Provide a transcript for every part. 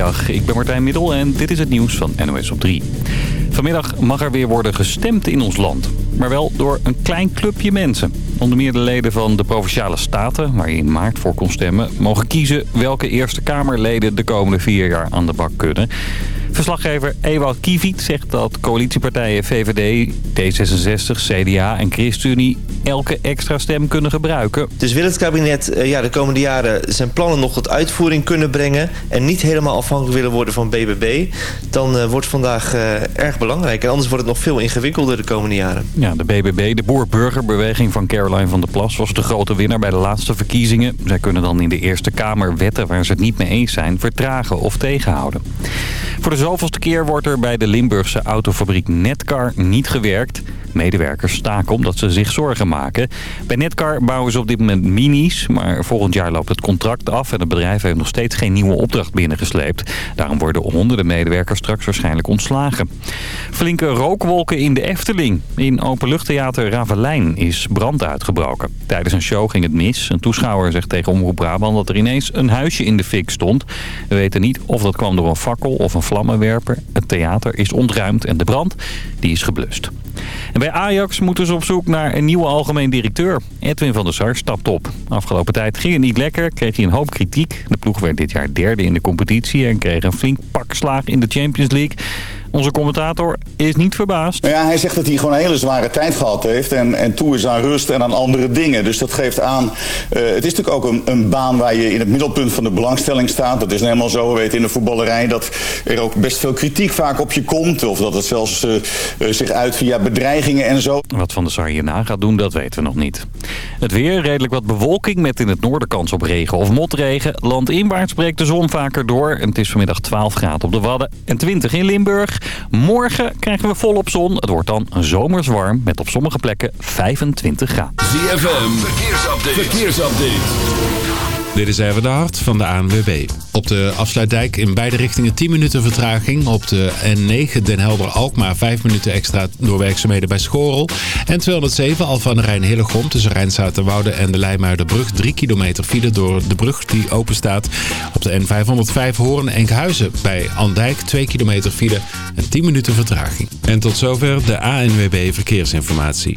Ik ben Martijn Middel en dit is het nieuws van NOS op 3. Vanmiddag mag er weer worden gestemd in ons land. Maar wel door een klein clubje mensen. Onder meer de leden van de Provinciale Staten, waar je in maart voor kon stemmen... mogen kiezen welke Eerste Kamerleden de komende vier jaar aan de bak kunnen. Verslaggever Ewout Kieviet zegt dat coalitiepartijen VVD, D66, CDA en ChristenUnie elke extra stem kunnen gebruiken. Dus wil het kabinet eh, ja, de komende jaren zijn plannen nog tot uitvoering kunnen brengen... en niet helemaal afhankelijk willen worden van BBB... dan uh, wordt vandaag uh, erg belangrijk. En anders wordt het nog veel ingewikkelder de komende jaren. Ja, de BBB, de boer-burgerbeweging van Caroline van der Plas... was de grote winnaar bij de laatste verkiezingen. Zij kunnen dan in de Eerste Kamer wetten waar ze het niet mee eens zijn... vertragen of tegenhouden. Voor de zoveelste keer wordt er bij de Limburgse autofabriek Netcar niet gewerkt. Medewerkers staken omdat ze zich zorgen maken. Bij Netcar bouwen ze op dit moment minis, maar volgend jaar loopt het contract af... en het bedrijf heeft nog steeds geen nieuwe opdracht binnengesleept. Daarom worden honderden medewerkers straks waarschijnlijk ontslagen. Flinke rookwolken in de Efteling. In openluchttheater Ravelijn is brand uitgebroken. Tijdens een show ging het mis. Een toeschouwer zegt tegen Omroep Brabant dat er ineens een huisje in de fik stond. We weten niet of dat kwam door een fakkel of een vlammenwerper. Het theater is ontruimd en de brand die is geblust. Bij Ajax moeten ze op zoek naar een nieuwe algemeen directeur. Edwin van der Sar stapt op. Afgelopen tijd ging het niet lekker, kreeg hij een hoop kritiek. De ploeg werd dit jaar derde in de competitie en kreeg een flink pak slaag in de Champions League. Onze commentator is niet verbaasd. Nou ja, hij zegt dat hij gewoon een hele zware tijd gehad heeft. En, en toe is aan rust en aan andere dingen. Dus dat geeft aan... Uh, het is natuurlijk ook een, een, baan waar je in het middelpunt van de belangstelling staat. Dat is helemaal zo. We weten in de voetballerij dat er ook best veel kritiek vaak op je komt. Of dat het zelfs uh, uh, zich uit via bedreigingen en zo. Wat Van der Sar hierna gaat doen, dat weten we nog niet. Het weer, redelijk wat bewolking met in het noorden kans op regen of motregen. Landinwaarts breekt de zon vaker door. En het is vanmiddag 12 graden op de Wadden en 20 in Limburg. Morgen krijgen we volop zon. Het wordt dan zomers warm met op sommige plekken 25 graden. ZFM, verkeersupdate. verkeersupdate. Dit is even de hart van de ANWB. Op de afsluitdijk in beide richtingen 10 minuten vertraging. Op de N9 Den Helder-Alkmaar 5 minuten extra door werkzaamheden bij Schorel. En 207 Alfa aan de Rijn Hillegom tussen Rijnstatenwoude en de Leimuiderbrug. 3 kilometer file door de brug die open staat. Op de N505 Hoorn-Enkhuizen bij Andijk 2 kilometer file en 10 minuten vertraging. En tot zover de ANWB Verkeersinformatie.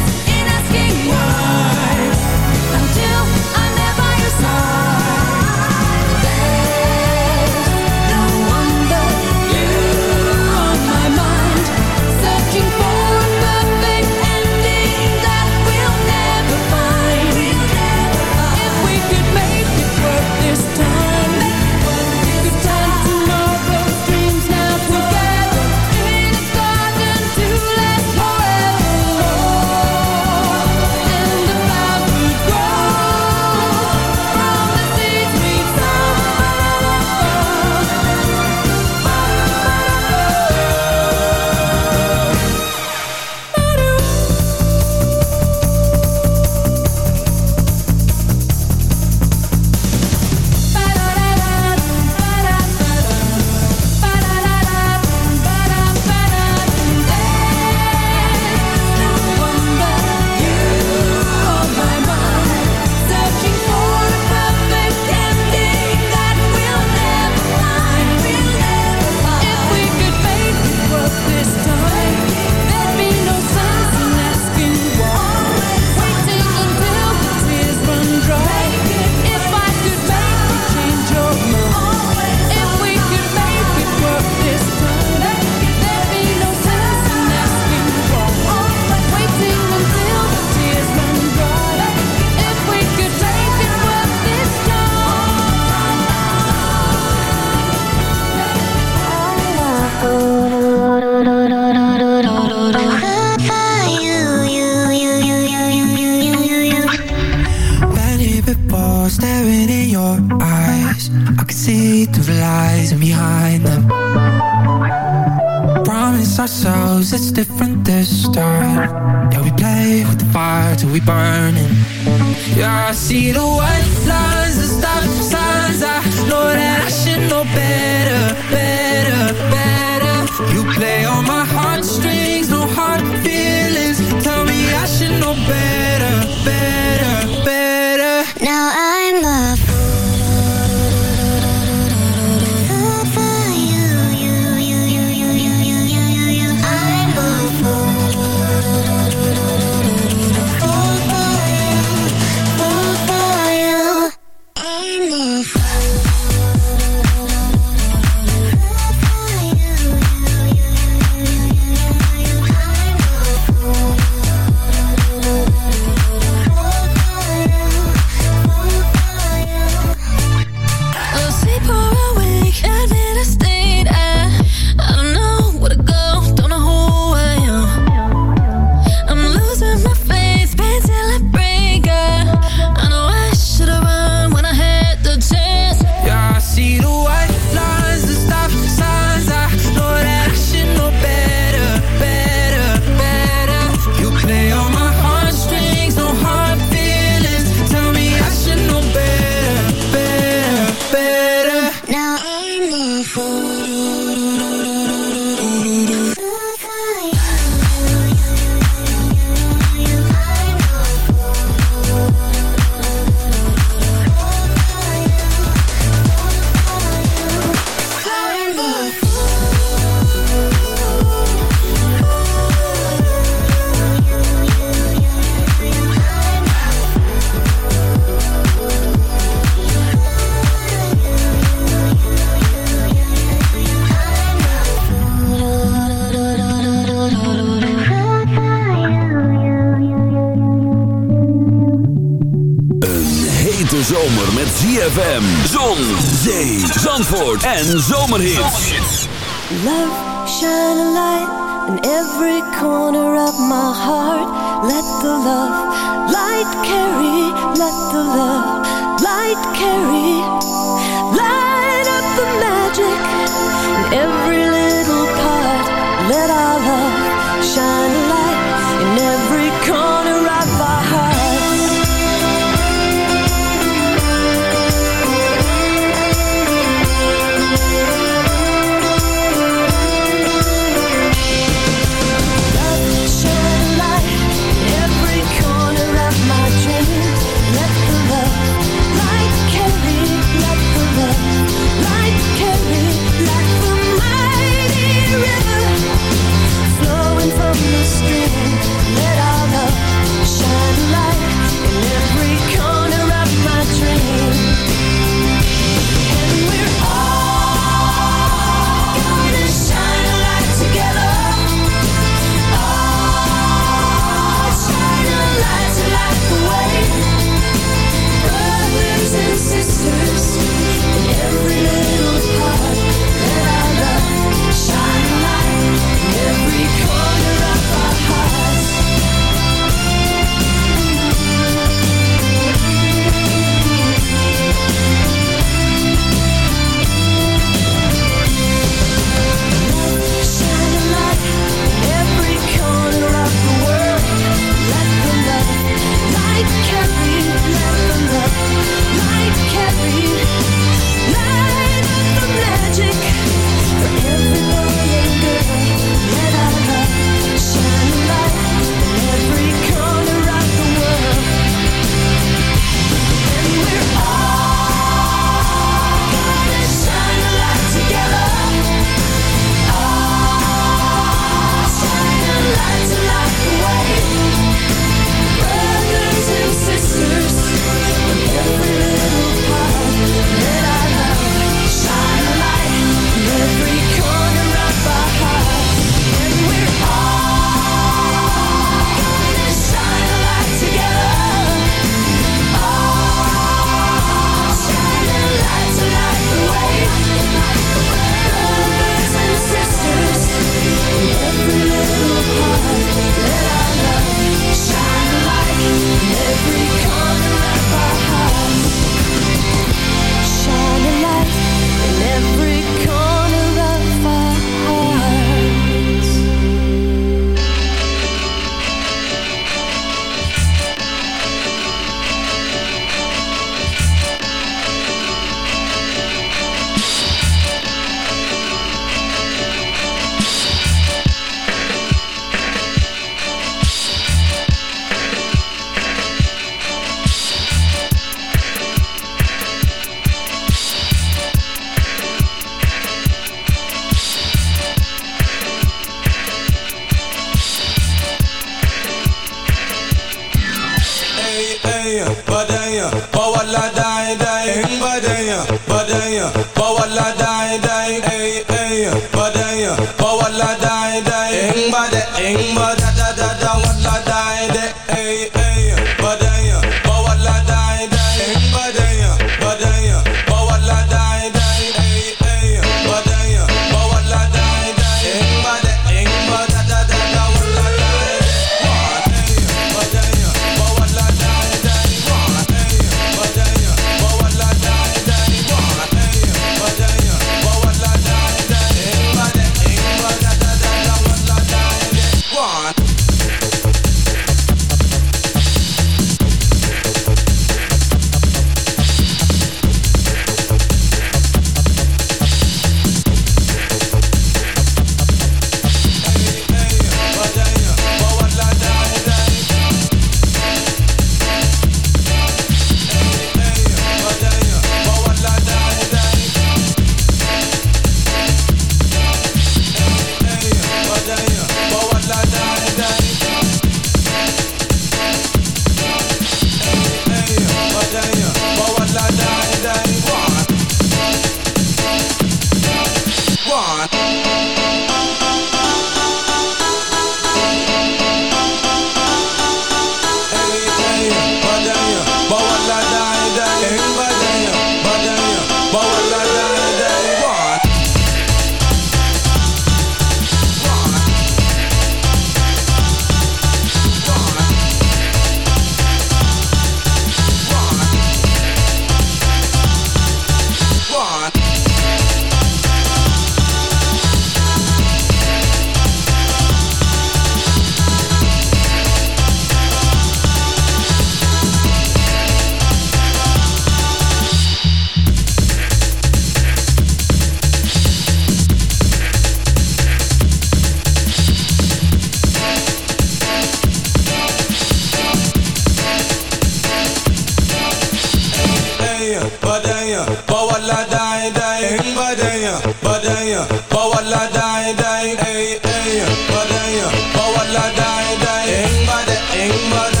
anything my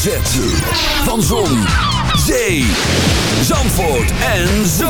Zet van Zon, Zee, Zandvoort en Zon.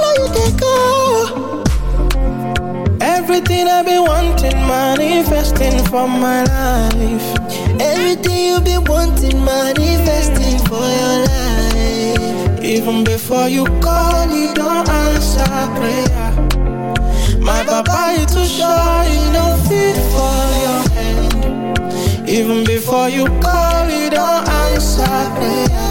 you to go. Everything I've been wanting, manifesting for my life. Everything you've been wanting, manifesting for your life. Even before you call, you don't answer prayer. My papa is too sure, he no fit for your hand. Even before you call, you don't answer prayer.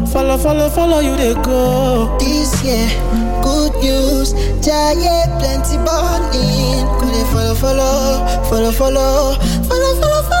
Follow, follow, follow you they go. This year, good news, giant plenty born in. Could they follow, follow, follow, follow, follow, follow, follow.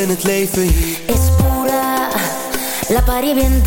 Vieren het leven hier. Es pura, la pari bien.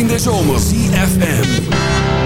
In de zomer. CFM.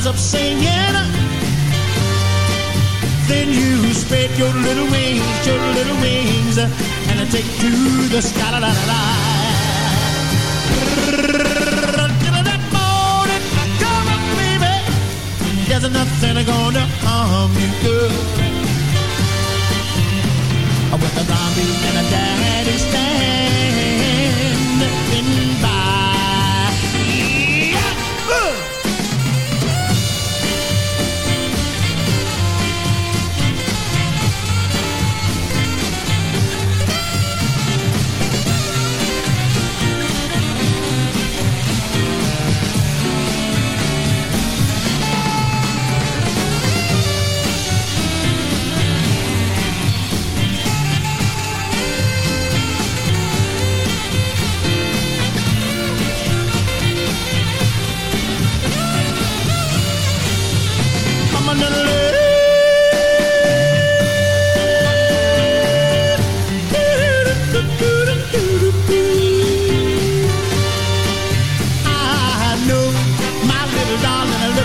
rise up singing. Then you spread your little wings, your little wings, and I take to the sky. La, la, la, la. That morning, come on, baby. There's nothing gonna harm you, girl. With a zombie and a daddy's stand.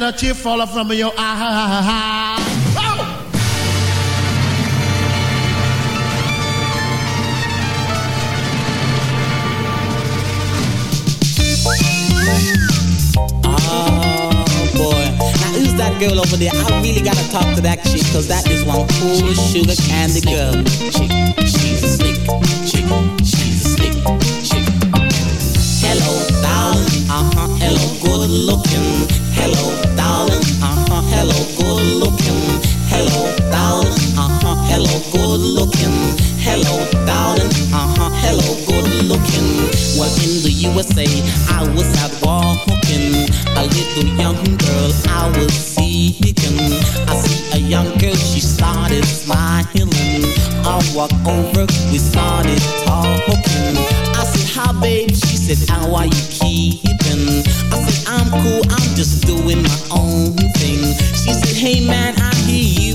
let a tear fall from your eye. Oh! Oh boy. Now who's that girl over there? I really gotta talk to that chick, cause that is one cool sugar candy girl. Chick, she's a slick chick, she's a slick chick. Hello, darling, uh-huh, hello, good looking. Hello, darling, uh-huh, hello, good looking. Hello, darling, uh-huh, hello, good looking. Hello, darling, uh-huh, hello, good looking. Well, in the USA, I was out walking. A little young girl I was seeking. I see a young girl, she started smiling. I walk over, we started talking. I said, hi babe, she said, how are you keeping? I said, I'm cool, I'm just doing my own thing. She said, hey man, I hear you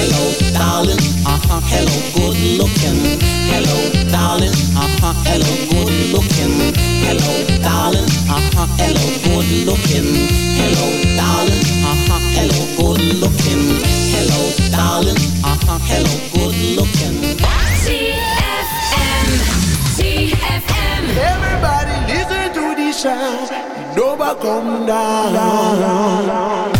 hello, darling, uh-huh, hello, good looking. Hello, darling, uh-huh, hello, good looking. Hello, darling, uh-huh, hello, good looking. Hello, darling, uh-huh, hello, good looking. Hello, darling, uh-huh, hello, good looking. TFM, TFM. Everybody listen to the sound. Nova come down.